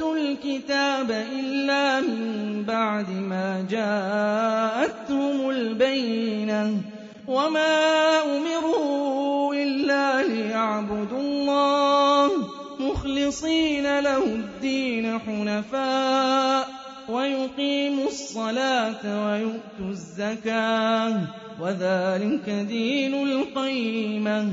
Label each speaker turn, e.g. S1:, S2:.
S1: الكتاب إلا من بعد ما جاءتهم البينة وما أمروا إلا ليعبدوا الله مخلصين له الدين حنفاء ويقيموا الصلاة ويؤتوا الزكاة وذلك دين القيمة